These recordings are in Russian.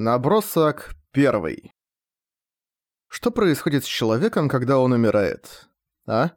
Набросок первый. Что происходит с человеком, когда он умирает? А?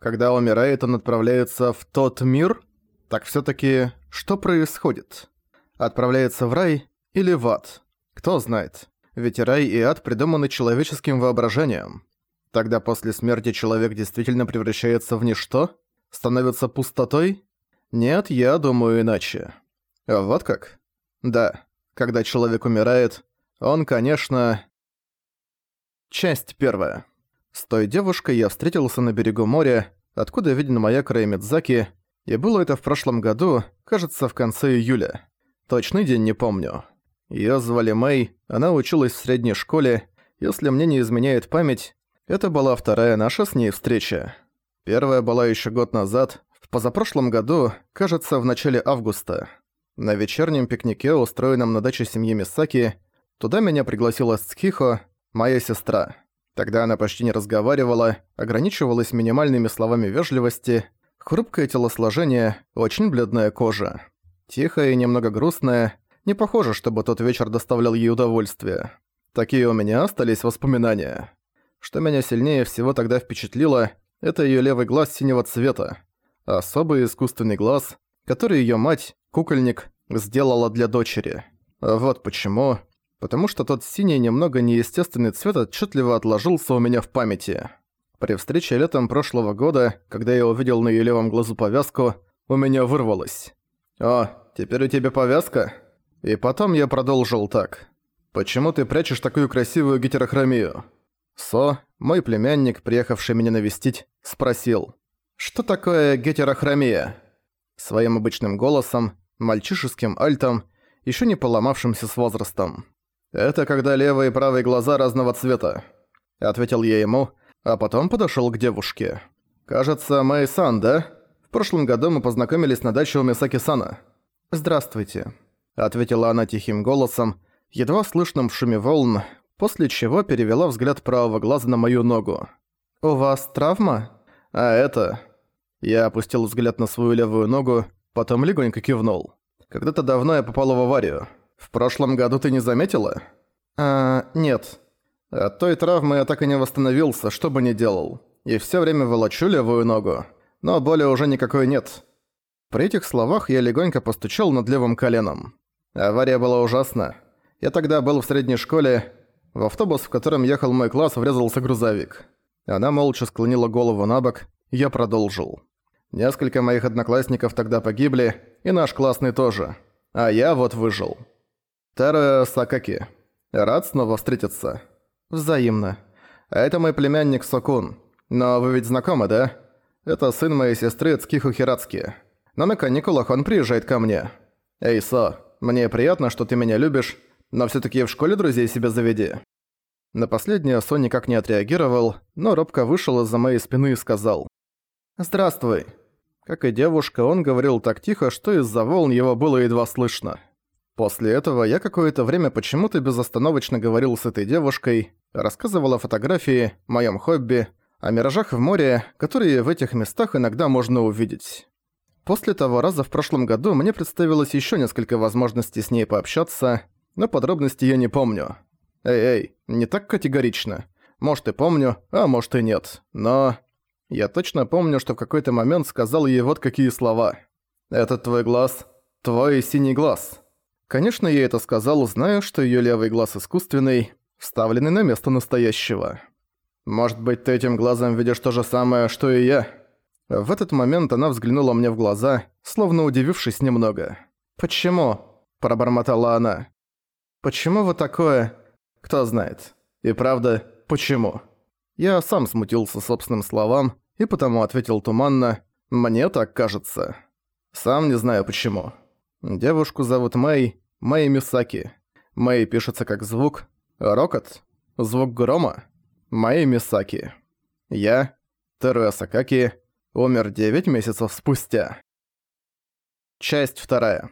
Когда умирает, он отправляется в тот мир? Так всё-таки, что происходит? Отправляется в рай или в ад? Кто знает. Ведь рай и ад придуманы человеческим воображением. Тогда после смерти человек действительно превращается в ничто? Становится пустотой? Нет, я думаю иначе. Вот как? Да. Когда человек умирает, он, конечно... Часть первая. С той девушкой я встретился на берегу моря, откуда виден маяк Реймидзаки, и было это в прошлом году, кажется, в конце июля. Точный день не помню. Её звали Мэй, она училась в средней школе. Если мне не изменяет память, это была вторая наша с ней встреча. Первая была ещё год назад, в позапрошлом году, кажется, в начале августа. На вечернем пикнике, устроенном на даче семьи Мисаки, туда меня пригласила Сцхихо, моя сестра. Тогда она почти не разговаривала, ограничивалась минимальными словами вежливости, хрупкое телосложение, очень бледная кожа. Тихая и немного грустная, не похоже, чтобы тот вечер доставлял ей удовольствие. Такие у меня остались воспоминания. Что меня сильнее всего тогда впечатлило, это её левый глаз синего цвета. Особый искусственный глаз, который её мать, кукольник сделала для дочери. Вот почему. Потому что тот синий немного неестественный цвет отчетливо отложился у меня в памяти. При встрече летом прошлого года, когда я увидел на её левом глазу повязку, у меня вырвалось. «О, теперь у тебя повязка?» И потом я продолжил так. «Почему ты прячешь такую красивую гетерохромию?» Со, мой племянник, приехавший меня навестить, спросил. «Что такое гетерохромия?» Своим обычным голосом, мальчишеским альтом, еще не поломавшимся с возрастом. «Это когда левые и правые глаза разного цвета», — ответил я ему, а потом подошёл к девушке. «Кажется, Мэй-сан, да? В прошлом году мы познакомились на даче у Мисаки-сана». «Здравствуйте», — ответила она тихим голосом, едва слышным в шуме волн, после чего перевела взгляд правого глаза на мою ногу. «У вас травма?» «А это...» Я опустил взгляд на свою левую ногу, Потом легонько кивнул. «Когда-то давно я попала в аварию. В прошлом году ты не заметила?» «А, нет. От той травмы я так и не восстановился, что бы ни делал. И всё время волочу левую ногу. Но боли уже никакой нет». При этих словах я легонько постучал над левым коленом. Авария была ужасна. Я тогда был в средней школе. В автобус, в котором ехал мой класс, врезался грузовик. Она молча склонила голову на бок. Я продолжил. Несколько моих одноклассников тогда погибли, и наш классный тоже. А я вот выжил. Тара Сакаки. Рад снова встретиться. Взаимно. А это мой племянник Сокун. Но вы ведь знакомы, да? Это сын моей сестры Цкиху Хирацки. Но на каникулах он приезжает ко мне. Эй, Со, мне приятно, что ты меня любишь, но все таки в школе друзей себе заведи. На последнее Со никак не отреагировал, но робко вышел из-за моей спины и сказал. «Здравствуй». Как и девушка, он говорил так тихо, что из-за волн его было едва слышно. После этого я какое-то время почему-то безостановочно говорил с этой девушкой, рассказывал о фотографии, моем хобби, о миражах в море, которые в этих местах иногда можно увидеть. После того раза в прошлом году мне представилось еще несколько возможностей с ней пообщаться, но подробностей я не помню. Эй-эй, не так категорично. Может и помню, а может и нет. Но... Я точно помню, что в какой-то момент сказал ей вот какие слова. «Этот твой глаз, твой синий глаз». Конечно, я это сказал, зная, что её левый глаз искусственный, вставленный на место настоящего. «Может быть, ты этим глазом видишь то же самое, что и я?» В этот момент она взглянула мне в глаза, словно удивившись немного. «Почему?» – пробормотала она. «Почему вы такое?» «Кто знает. И правда, почему?» Я сам смутился собственным словам и потому ответил туманно «Мне так кажется». Сам не знаю почему. Девушку зовут Мэй, Мэй Мисаки. Мэй пишется как звук, рокот, звук грома. Мэй Мисаки. Я, Теруя Сакаки, умер 9 месяцев спустя. Часть вторая.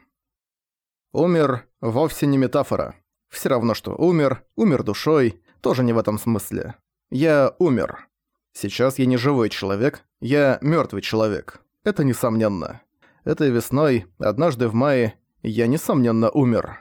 Умер вовсе не метафора. Все равно, что умер, умер душой, тоже не в этом смысле. Я умер. Сейчас я не живой человек, я мертвый человек. Это несомненно. Этой весной, однажды в мае, я несомненно умер.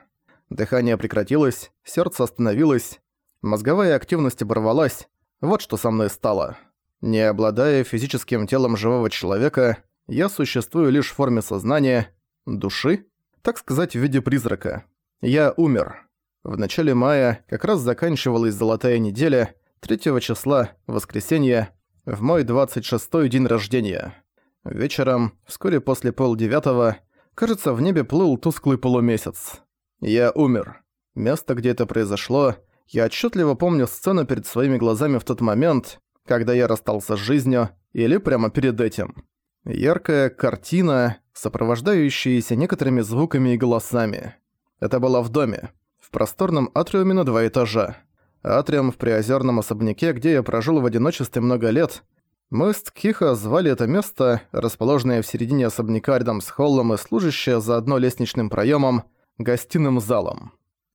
Дыхание прекратилось, сердце остановилось, мозговая активность оборвалась. Вот что со мной стало. Не обладая физическим телом живого человека, я существую лишь в форме сознания, души, так сказать, в виде призрака. Я умер. В начале мая как раз заканчивалась золотая неделя, 3 числа, воскресенье, в мой 26-й день рождения. Вечером, вскоре после полдевятого, кажется, в небе плыл тусклый полумесяц. Я умер. Место, где это произошло, я отчетливо помню сцену перед своими глазами в тот момент, когда я расстался с жизнью, или прямо перед этим. Яркая картина, сопровождающаяся некоторыми звуками и голосами. Это было в доме, в просторном атриуме на два этажа. Атриум в приозерном особняке, где я прожил в одиночестве много лет. Мы с звали это место, расположенное в середине особняка рядом с холлом и служащее заодно лестничным проемом, гостиным залом.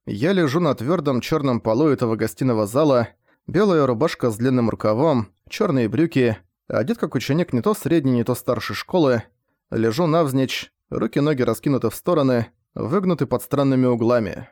Я лежу на твердом черном полу этого гостиного зала, белая рубашка с длинным рукавом, черные брюки, одет как ученик не то средней, не то старшей школы, лежу навзничь, руки-ноги раскинуты в стороны, выгнуты под странными углами.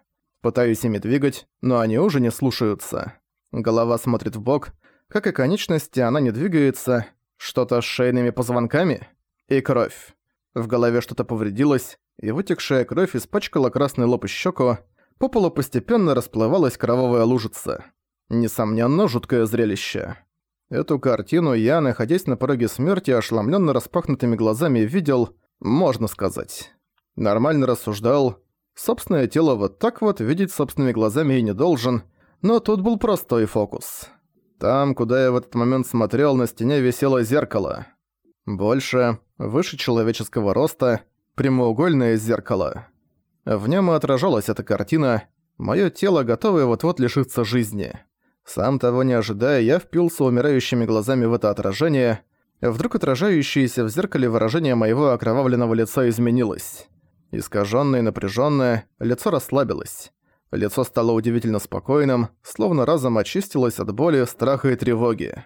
Пытаюсь ими двигать, но они уже не слушаются. Голова смотрит в бок, как и конечности, она не двигается. Что-то с шейными позвонками? И кровь. В голове что-то повредилось, и вытекшая кровь испачкала красный лоб и щеку. По полу постепенно расплывалась кровавая лужица. Несомненно, жуткое зрелище. Эту картину я, находясь на пороге смерти, ошеломленно распахнутыми глазами видел, можно сказать. Нормально рассуждал, Собственное тело вот так вот видеть собственными глазами и не должен, но тут был простой фокус. Там, куда я в этот момент смотрел, на стене висело зеркало. Больше, выше человеческого роста, прямоугольное зеркало. В нем и отражалась эта картина, моё тело, готовое вот-вот лишиться жизни. Сам того не ожидая, я впился умирающими глазами в это отражение. Вдруг отражающееся в зеркале выражение моего окровавленного лица изменилось. Искажённое и напряжённое, лицо расслабилось. Лицо стало удивительно спокойным, словно разом очистилось от боли, страха и тревоги.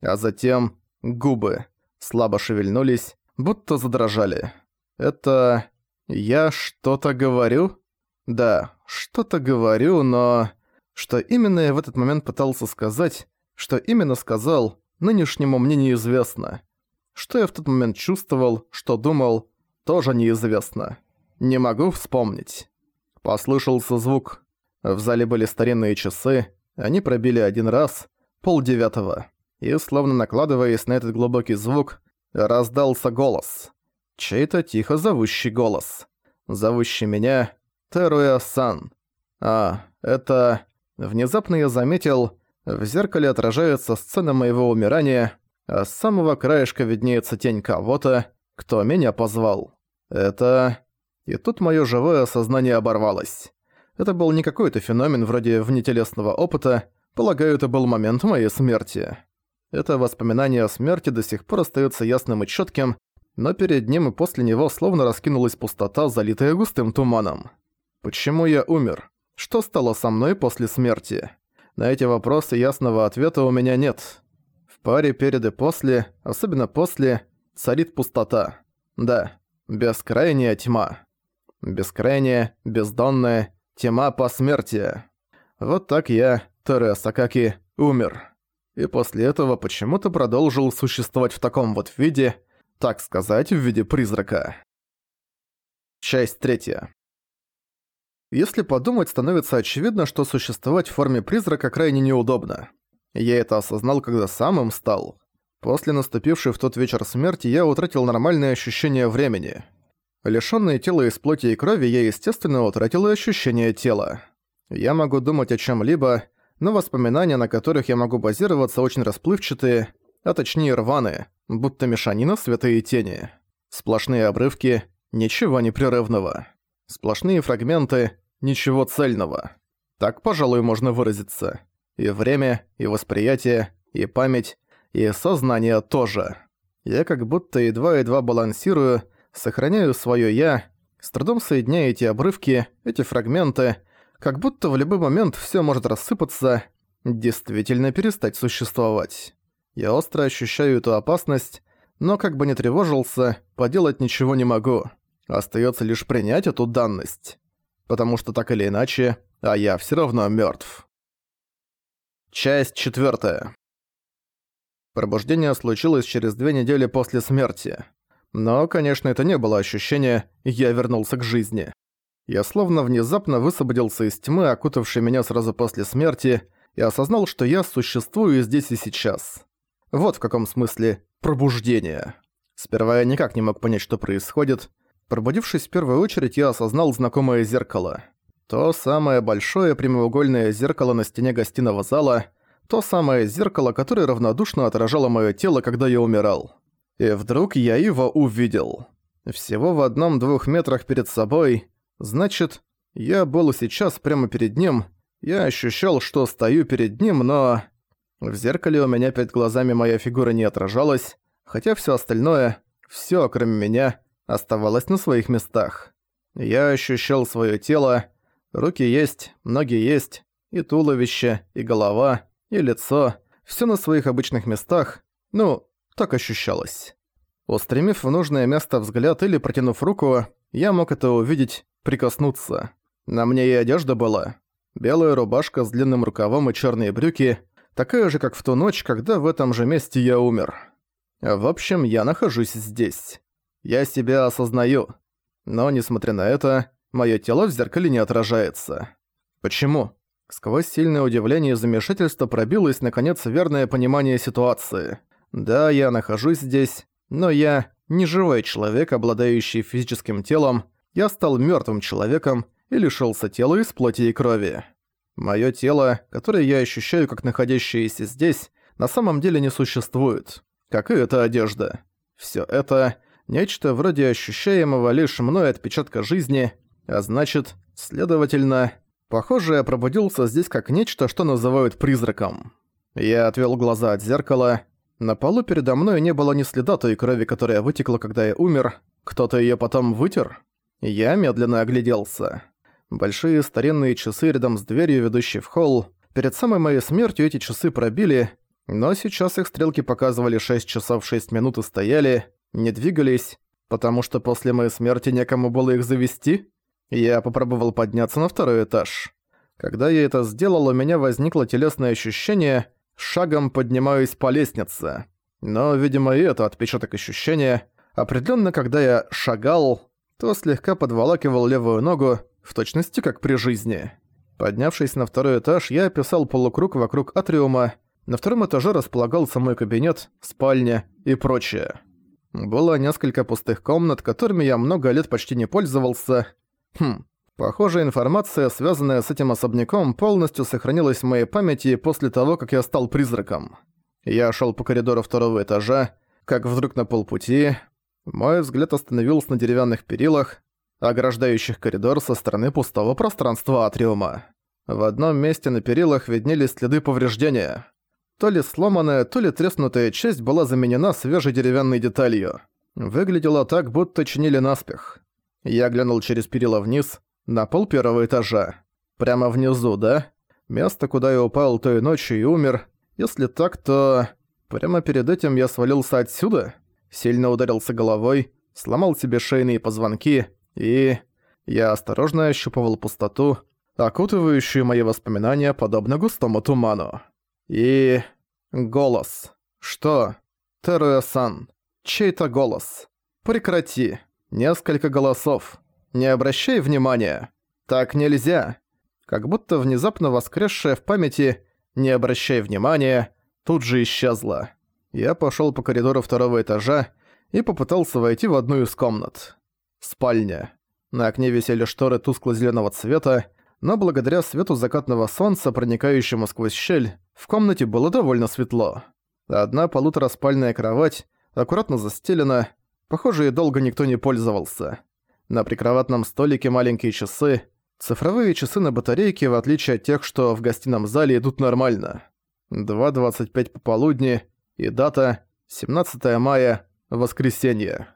А затем губы слабо шевельнулись, будто задрожали. Это... я что-то говорю? Да, что-то говорю, но... Что именно я в этот момент пытался сказать, что именно сказал, нынешнему мне неизвестно. Что я в тот момент чувствовал, что думал, тоже неизвестно. Не могу вспомнить. Послышался звук. В зале были старинные часы. Они пробили один раз, полдевятого. И, словно накладываясь на этот глубокий звук, раздался голос. Чей-то тихо зовущий голос. Зовущий меня Теруя-сан. А, это... Внезапно я заметил, в зеркале отражается сцена моего умирания, а с самого краешка виднеется тень кого-то, кто меня позвал. Это... И тут моё живое сознание оборвалось. Это был не какой-то феномен вроде внетелесного опыта, полагаю, это был момент моей смерти. Это воспоминание о смерти до сих пор остаётся ясным и чётким, но перед ним и после него словно раскинулась пустота, залитая густым туманом. Почему я умер? Что стало со мной после смерти? На эти вопросы ясного ответа у меня нет. В паре перед и после, особенно после, царит пустота. Да, бескрайняя тьма. Бескрайняя, бездонная, тьма посмертия. Вот так я, Терес Акаки, умер. И после этого почему-то продолжил существовать в таком вот виде, так сказать, в виде призрака. Часть третья. Если подумать, становится очевидно, что существовать в форме призрака крайне неудобно. Я это осознал, когда сам им стал. После наступившей в тот вечер смерти я утратил нормальное ощущение времени. Лишённый тела из плоти и крови, я, естественно, утратил и ощущение тела. Я могу думать о чём-либо, но воспоминания, на которых я могу базироваться, очень расплывчатые, а точнее рваные, будто мешанина света и тени. Сплошные обрывки, ничего непрерывного. Сплошные фрагменты, ничего цельного. Так, пожалуй, можно выразиться. И время, и восприятие, и память, и сознание тоже. Я как будто едва-едва балансирую, сохраняю своё «я», с трудом соединяя эти обрывки, эти фрагменты, как будто в любой момент всё может рассыпаться, действительно перестать существовать. Я остро ощущаю эту опасность, но как бы не тревожился, поделать ничего не могу. Остаётся лишь принять эту данность. потому что так или иначе, а я все равно мертв. Часть четвертая. Пробуждение случилось через две недели после смерти. Но, конечно, это не было ощущение «я вернулся к жизни». Я словно внезапно высвободился из тьмы, окутавшей меня сразу после смерти, и осознал, что я существую здесь и сейчас. Вот в каком смысле пробуждение. Сперва я никак не мог понять, что происходит. Пробудившись в первую очередь, я осознал знакомое зеркало. То самое большое прямоугольное зеркало на стене гостиного зала, то самое зеркало, которое равнодушно отражало моё тело, когда я умирал. И вдруг я его увидел. Всего в одном-двух метрах перед собой. Значит, я был сейчас прямо перед ним. Я ощущал, что стою перед ним, но... В зеркале у меня перед глазами моя фигура не отражалась, хотя всё остальное, всё, кроме меня, оставалось на своих местах. Я ощущал своё тело, руки есть, ноги есть, и туловище, и голова, и лицо, всё на своих обычных местах, ну, так ощущалось. Устремив в нужное место взгляд или протянув руку, я мог это увидеть, прикоснуться. На мне и одежда была. Белая рубашка с длинным рукавом и черные брюки, такая же, как в ту ночь, когда в этом же месте я умер. В общем, я нахожусь здесь. Я себя осознаю. Но, несмотря на это, мое тело в зеркале не отражается. Почему? Сквозь сильное удивление и замешательство пробилось, наконец, верное понимание ситуации. Да, я нахожусь здесь, но я не живой человек, обладающий физическим телом, я стал мертвым человеком и лишился тела из плоти и крови. Моё тело, которое я ощущаю как находящееся здесь, на самом деле не существует, как и эта одежда. Всё это – нечто вроде ощущаемого лишь мной отпечатка жизни, а значит, следовательно, похоже, я пробудился здесь как нечто, что называют призраком. Я отвел глаза от зеркала, на полу передо мной не было ни следа той крови, которая вытекла, когда я умер. Кто-то её потом вытер? Я медленно огляделся. Большие старинные часы рядом с дверью, ведущей в холл. Перед самой моей смертью эти часы пробили, но сейчас их стрелки показывали 6 часов 6 минут и стояли, не двигались, потому что после моей смерти некому было их завести. Я попробовал подняться на второй этаж. Когда я это сделал, у меня возникло телесное ощущение – шагом поднимаюсь по лестнице. Но, видимо, и это отпечаток ощущения. Определенно, когда я шагал, то слегка подволакивал левую ногу, в точности как при жизни. Поднявшись на второй этаж, я описал полукруг вокруг атриума. На втором этаже располагался мой кабинет, спальня и прочее. Было несколько пустых комнат, которыми я много лет почти не пользовался. Хм, Похоже, информация, связанная с этим особняком, полностью сохранилась в моей памяти после того, как я стал призраком. Я шел по коридору второго этажа, как вдруг на полпути мой взгляд остановился на деревянных перилах, ограждающих коридор со стороны пустого пространства атриума. В одном месте на перилах виднелись следы повреждения. То ли сломанная, то ли треснутая часть была заменена свежей деревянной деталью. Выглядело так, будто чинили наспех. Я глянул через перила вниз — на пол первого этажа. Прямо внизу, да? Место, куда я упал той ночью и умер. Если так, то... Прямо перед этим я свалился отсюда? Сильно ударился головой, сломал себе шейные позвонки и... Я осторожно ощупывал пустоту, окутывающую мои воспоминания подобно густому туману. И... Голос. Что? Теруя-сан. Чей-то голос. Прекрати. Несколько голосов. Не обращай внимания. Так нельзя. Как будто внезапно воскресшая в памяти «не обращай внимания» тут же исчезла. Я пошёл по коридору второго этажа и попытался войти в одну из комнат. Спальня. На окне висели шторы тускло-зелёного цвета, но благодаря свету закатного солнца, проникающему сквозь щель, в комнате было довольно светло. Одна полутораспальная кровать, аккуратно застелена, похоже, и долго никто не пользовался. На прикроватном столике маленькие часы. Цифровые часы на батарейке, в отличие от тех, что в гостином зале, идут нормально. 2.25 пополудни и дата 17 мая, воскресенье.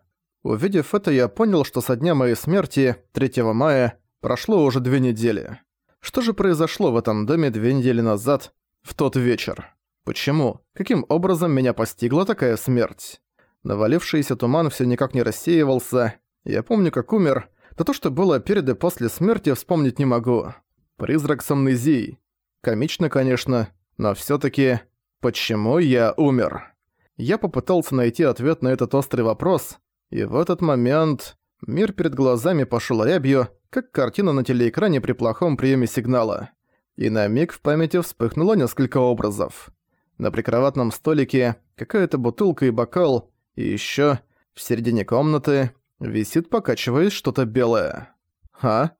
Увидев это, я понял, что со дня моей смерти, 3 мая, прошло уже две недели. Что же произошло в этом доме две недели назад, в тот вечер? Почему? Каким образом меня постигла такая смерть? Навалившийся туман все никак не рассеивался, я помню, как умер, Да то, что было перед и после смерти, вспомнить не могу. Призрак с амнезией. Комично, конечно, но всё таки почему я умер? Я попытался найти ответ на этот острый вопрос, и в этот момент мир перед глазами пошёл рябью, как картина на телеэкране при плохом приеме сигнала. И на миг в памяти вспыхнуло несколько образов. На прикроватном столике какая-то бутылка и бокал, и ещё в середине комнаты висит, покачиваясь, что-то белое. А?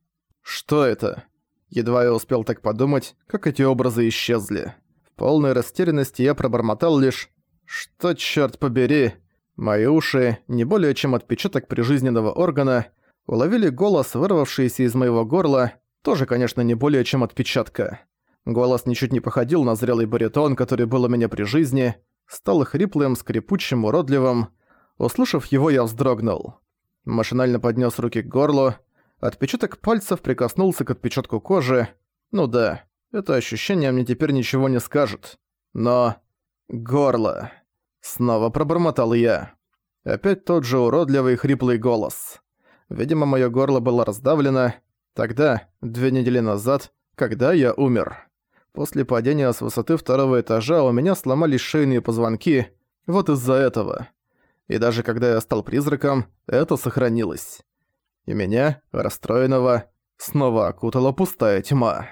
Что это? Едва я успел так подумать, как эти образы исчезли. В полной растерянности я пробормотал лишь «Что, чёрт побери?» Мои уши, не более чем отпечаток прижизненного органа, уловили голос, вырвавшийся из моего горла, тоже, конечно, не более чем отпечатка. Голос ничуть не походил на зрелый баритон, который был у меня при жизни, стал хриплым, скрипучим, уродливым. Услышав его, я вздрогнул. Машинально поднес руки к горлу, Отпечаток пальцев прикоснулся к отпечатку кожи. Ну да, это ощущение мне теперь ничего не скажет. Но... Горло. Снова пробормотал я. Опять тот же уродливый хриплый голос. Видимо, моё горло было раздавлено. Тогда, две недели назад, когда я умер. После падения с высоты второго этажа у меня сломались шейные позвонки. Вот из-за этого. И даже когда я стал призраком, это сохранилось и меня, расстроенного, снова окутала пустая тьма.